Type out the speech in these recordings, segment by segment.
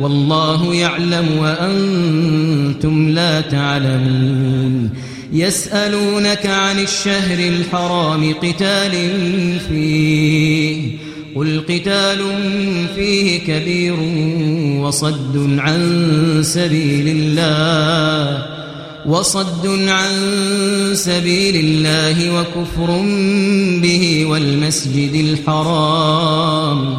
والله يعلم وأنتم لا تعلمون. يسألونك عن الشهر الحرام قتال فيه. قل قتال فيه كبير وصد عن سبيل الله. وصد عن سبيل الله وكفر به والمسجد الحرام.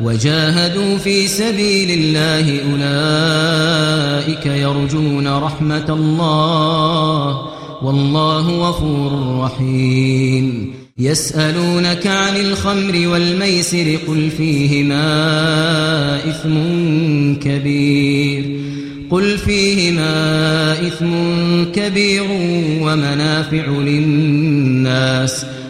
وجاهدوا في سبيل الله أولئك يرجون رحمة الله والله غفور رحيم. يسألونك عن الخمر والميسر قل فيهما إثم كبير. قل فيهما إثم كبير ومنافع للناس.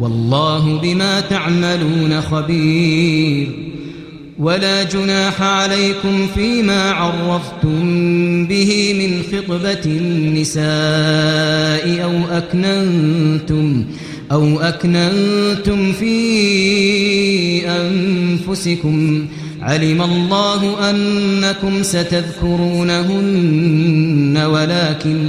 والله بما تعملون خبير. ولا جناح عليكم فيما عرفتم به من خطبة النساء أو أكننتم أو أكننتم في أنفسكم. علم الله أنكم ستذكرونهن ولكن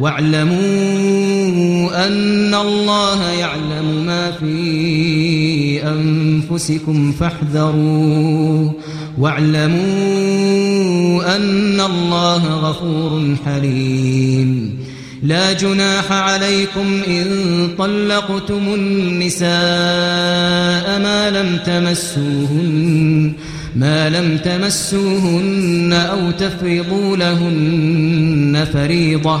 واعلموا أن الله يعلم ما في أنفسكم فاحذروا واعلموا أن الله غفور حليم. لا جناح عليكم إن طلقتم النساء ما لم تمسوهن ما لم تمسوهن أو تفرضوا لهن فريضة.